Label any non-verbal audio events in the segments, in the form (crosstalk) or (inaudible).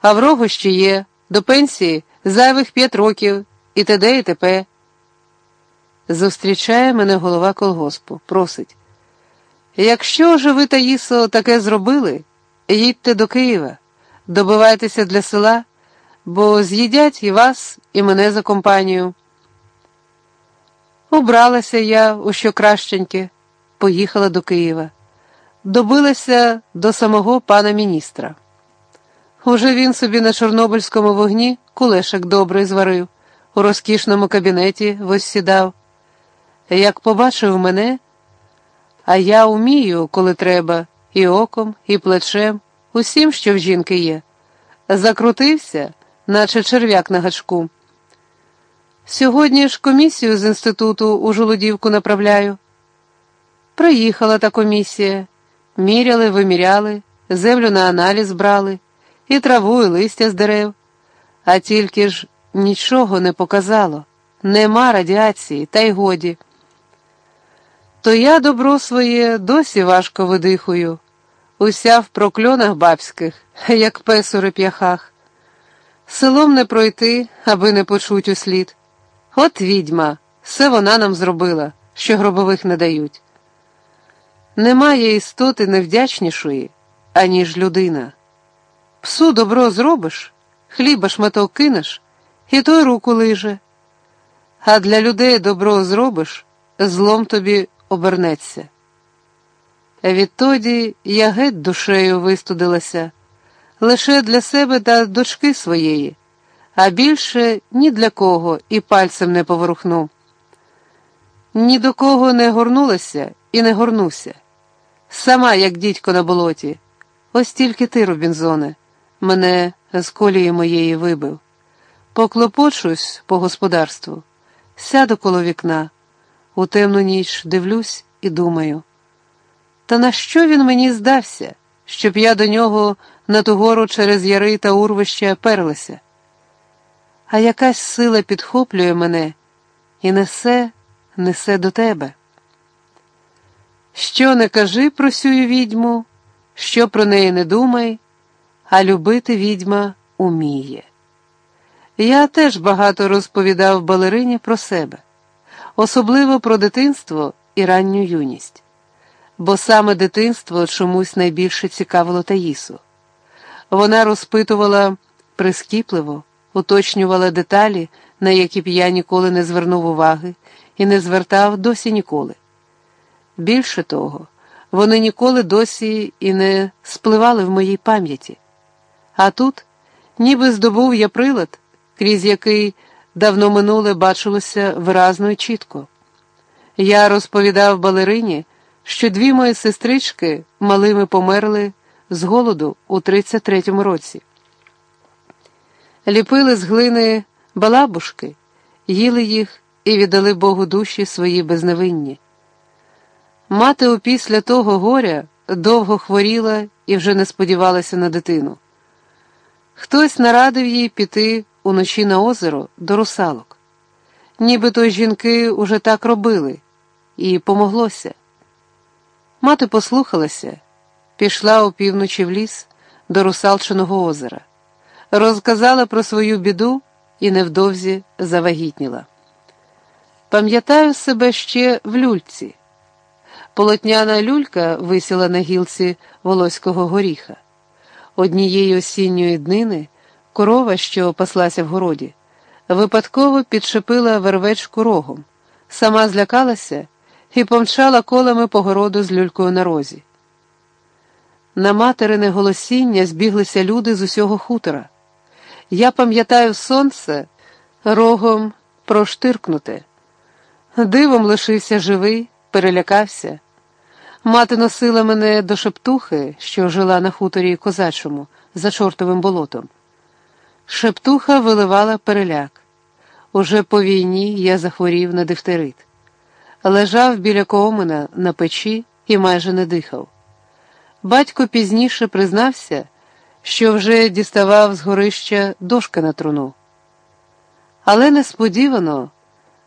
а в рогу ще є, до пенсії зайвих п'ять років і т.д. і т.п. Зустрічає мене голова колгоспу, просить. Якщо ж ви, Таїсо, таке зробили, їдьте до Києва, добивайтеся для села, бо з'їдять і вас, і мене за компанію. Убралася я у що кращеньке, поїхала до Києва, добилася до самого пана міністра. Уже він собі на Чорнобильському вогні кулешик добрий зварив, у розкішному кабінеті воссідав. Як побачив мене, а я умію, коли треба, і оком, і плечем, усім, що в жінки є, закрутився, наче черв'як на гачку. Сьогодні ж комісію з інституту у Жолудівку направляю. Приїхала та комісія, міряли, виміряли, землю на аналіз брали, і траву, і листя з дерев, а тільки ж нічого не показало, нема радіації, та й годі. То я добро своє досі важко видихую, уся в прокльонах бабських, (laughs) як пес у реп'яхах. Селом не пройти, аби не почуть услід. От відьма, все вона нам зробила, що гробових не дають. Немає істоти невдячнішої, аніж людина. Псу добро зробиш, хліба шматок кинеш, і той руку лиже. А для людей добро зробиш, злом тобі обернеться. Відтоді я геть душею вистудилася, лише для себе та дочки своєї, а більше ні для кого і пальцем не поворухну. Ні до кого не горнулася і не горнуся. Сама, як дідько на болоті, ось тільки ти, Робінзоне, мене з колії моєї вибив. Поклопочусь по господарству, сяду коло вікна. У темну ніч дивлюсь і думаю. Та на що він мені здався, щоб я до нього на ту гору через яри та урвища перлася? А якась сила підхоплює мене і несе, несе до тебе. Що не кажи про сюю відьму, що про неї не думай, а любити відьма уміє. Я теж багато розповідав балерині про себе особливо про дитинство і ранню юність, бо саме дитинство чомусь найбільше цікавило Таїсу. Вона розпитувала прискіпливо, уточнювала деталі, на які б я ніколи не звернув уваги і не звертав досі ніколи. Більше того, вони ніколи досі і не спливали в моїй пам'яті. А тут, ніби здобув я прилад, крізь який давно минуле бачилося виразно і чітко. Я розповідав балерині, що дві мої сестрички малими померли з голоду у 33-му році. Ліпили з глини балабушки, їли їх і віддали Богу душі свої безневинні. Мати опісля того горя довго хворіла і вже не сподівалася на дитину. Хтось нарадив їй піти уночі на озеро до русалок. Нібито жінки уже так робили, і помоглося. Мати послухалася, пішла опівночі в ліс до русалчиного озера, розказала про свою біду і невдовзі завагітніла. Пам'ятаю себе ще в люльці. Полотняна люлька висіла на гілці волоського горіха. Однієї осінньої днини. Корова, що паслася в городі, випадково підшипила вервечку рогом, сама злякалася і помчала колами по городу з люлькою на розі. На материне голосіння збіглися люди з усього хутора. Я пам'ятаю сонце рогом проштиркнуте. Дивом лишився живий, перелякався. Мати носила мене до шептухи, що жила на хуторі козачому, за чортовим болотом. Шептуха виливала переляк. Уже по війні я захворів на дифтерит. Лежав біля коомина на печі і майже не дихав. Батько пізніше признався, що вже діставав з горища дошка на труну. Але несподівано,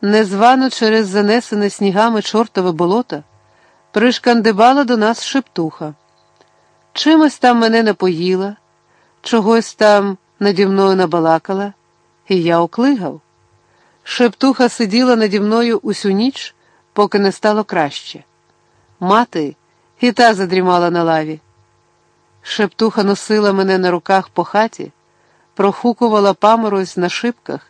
незвано через занесене снігами чортове болото, пришкандибала до нас шептуха. Чимось там мене напоїла чогось там наді мною набалакала, і я оклигав. Шептуха сиділа наді мною усю ніч, поки не стало краще. Мати і та задрімала на лаві. Шептуха носила мене на руках по хаті, прохукувала паморозь на шибках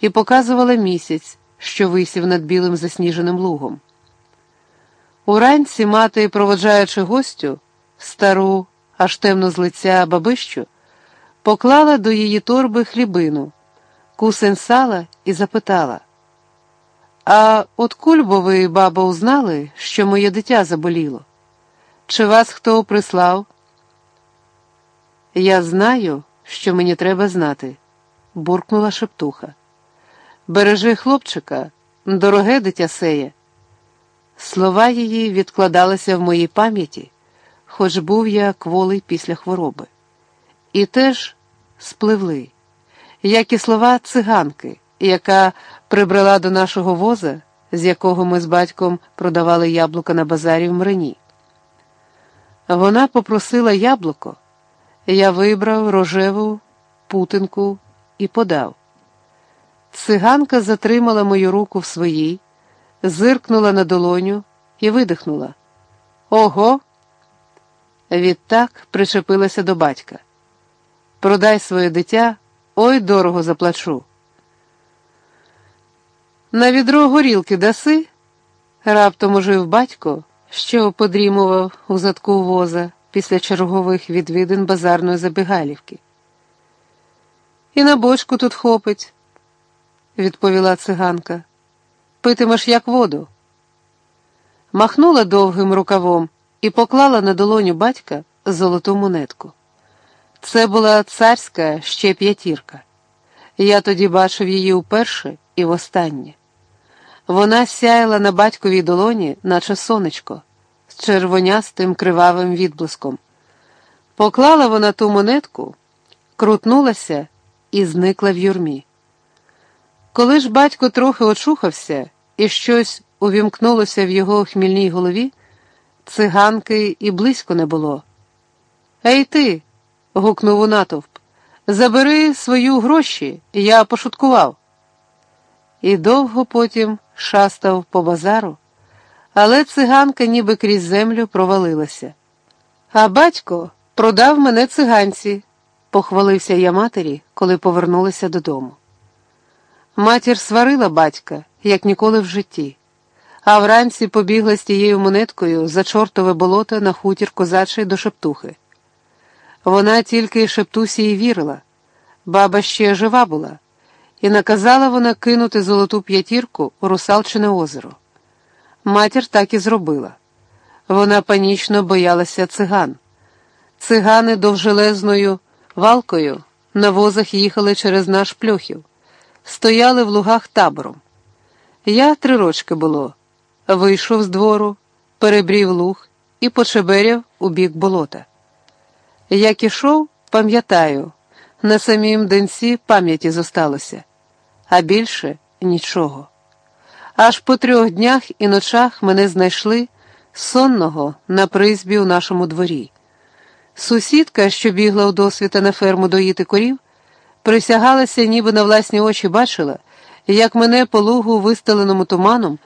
і показувала місяць, що висів над білим засніженим лугом. Уранці мати, проводжаючи гостю, стару, аж темно з лиця бабищу, поклала до її торби хлібину, кусень сала і запитала. А от бо ви, баба, узнали, що моє дитя заболіло? Чи вас хто прислав? Я знаю, що мені треба знати, буркнула шептуха. Бережи хлопчика, дороге дитя сеє. Слова її відкладалися в моїй пам'яті, хоч був я кволий після хвороби. І теж спливли, як і слова циганки, яка прибрала до нашого воза, з якого ми з батьком продавали яблука на базарі в Мрині. Вона попросила яблуко, я вибрав рожеву путинку і подав. Циганка затримала мою руку в своїй, зиркнула на долоню і видихнула. Ого! Відтак причепилася до батька. Продай своє дитя, ой дорого заплачу. На відро горілки даси? Раптом ожив батько, що подрімував у задку воза після чергових відвідин базарної забігалівки. І на бочку тут хопить, відповіла циганка. Питимеш як воду. Махнула довгим рукавом і поклала на долоню батька золоту монетку. Це була царська ще п'ятірка. Я тоді бачив її вперше і востаннє. Вона сяяла на батьковій долоні, наче сонечко, з червонястим кривавим відблиском. Поклала вона ту монетку, крутнулася і зникла в юрмі. Коли ж батько трохи очухався і щось увімкнулося в його хмільній голові, циганки і близько не було. Ей ти, гукнув у натовп, забери свою гроші, я пошуткував. І довго потім шастав по базару, але циганка ніби крізь землю провалилася. А батько продав мене циганці, похвалився я матері, коли повернулися додому. Матір сварила батька, як ніколи в житті, а вранці побігла з тією монеткою за чортове болото на хутір козачий до шептухи. Вона тільки шептусі й вірила, баба ще жива була, і наказала вона кинути золоту п'ятірку у русалчине озеро. Матір так і зробила. Вона панічно боялася циган. Цигани довжелезною валкою на возах їхали через наш пльохів стояли в лугах табором. Я три рочки було, вийшов з двору, перебрів луг і почеберяв у бік болота. Як ішов, пам'ятаю, на самім денці пам'яті зосталося, а більше нічого. Аж по трьох днях і ночах мене знайшли сонного на призбі у нашому дворі. Сусідка, що бігла у досвіта на ферму доїти корів, Присягалася, ніби на власні очі бачила, як мене по лугу, вистеленому туманом,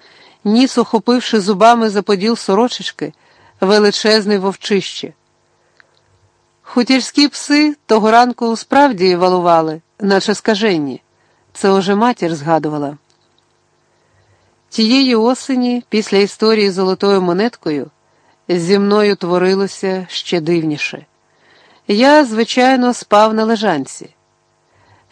ніс, охопивши зубами за поділ сорочечки, величезний вовчище. Хутірські пси того ранку справді валували, наче скаженні. Це уже матір згадувала. Тієї осені, після історії золотою монеткою, зі мною творилося ще дивніше. Я, звичайно, спав на лежанці.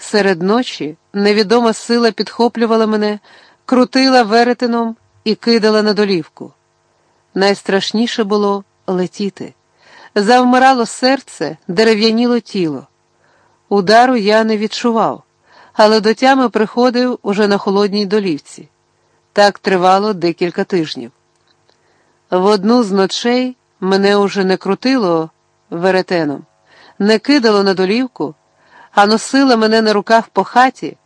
Серед ночі невідома сила підхоплювала мене, крутила веретеном і кидала на долівку. Найстрашніше було летіти. Завмирало серце, дерев'яніло тіло. Удару я не відчував, але до тями приходив уже на холодній долівці. Так тривало декілька тижнів. В одну з ночей мене уже не крутило веретеном, не кидало на долівку а носила мене на руках по хаті,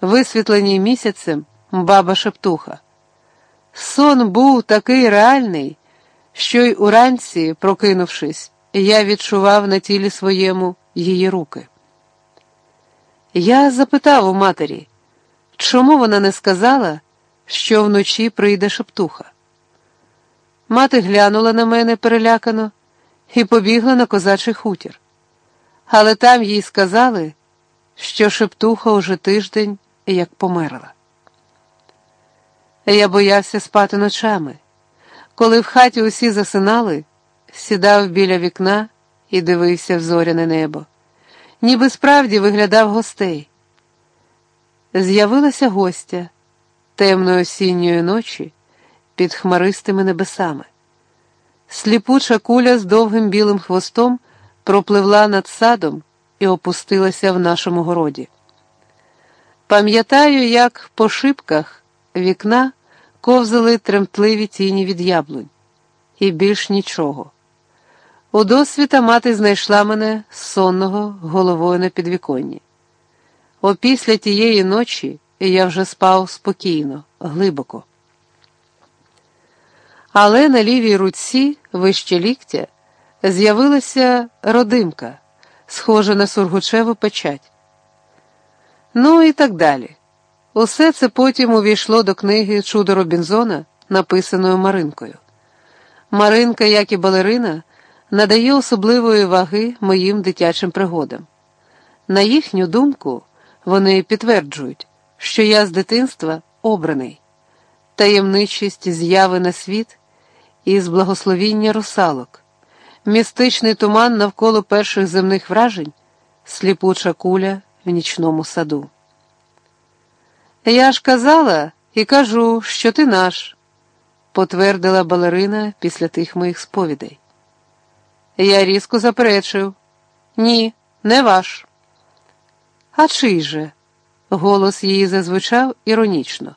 висвітленій місяцем баба Шептуха. Сон був такий реальний, що й уранці, прокинувшись, я відчував на тілі своєму її руки. Я запитав у матері, чому вона не сказала, що вночі прийде шептуха. Мати глянула на мене перелякано і побігла на козачий хутір. Але там їй сказали, що шептуха уже тиждень як померла. Я боявся спати ночами. Коли в хаті усі засинали, сідав біля вікна і дивився в зоряне небо, ніби справді виглядав гостей. З'явилася гостя темної осінньої ночі під хмаристими небесами. Сліпуча куля з довгим білим хвостом пропливла над садом і опустилася в нашому городі. Пам'ятаю, як по шибках вікна ковзали тремтливі тіні від яблунь, і більш нічого. У досвіта мати знайшла мене сонного головою на підвіконні. Опісля тієї ночі я вже спав спокійно, глибоко. Але на лівій руці, вище ліктя, з'явилася родимка, схожа на сургучеву печать. Ну і так далі. Усе це потім увійшло до книги Чудо Робінзона, написаної Маринкою. Маринка, як і балерина, надає особливої ваги моїм дитячим пригодам. На їхню думку, вони підтверджують, що я з дитинства обраний, таємничість з'яви на світ із благословіння русалок, містичний туман навколо перших земних вражень, сліпуча куля в нічному саду. Я ж казала і кажу, що ти наш, потвердила балерина після тих моїх сповідей. Я різко заперечив ні, не ваш. А чий же? Голос її зазвучав іронічно.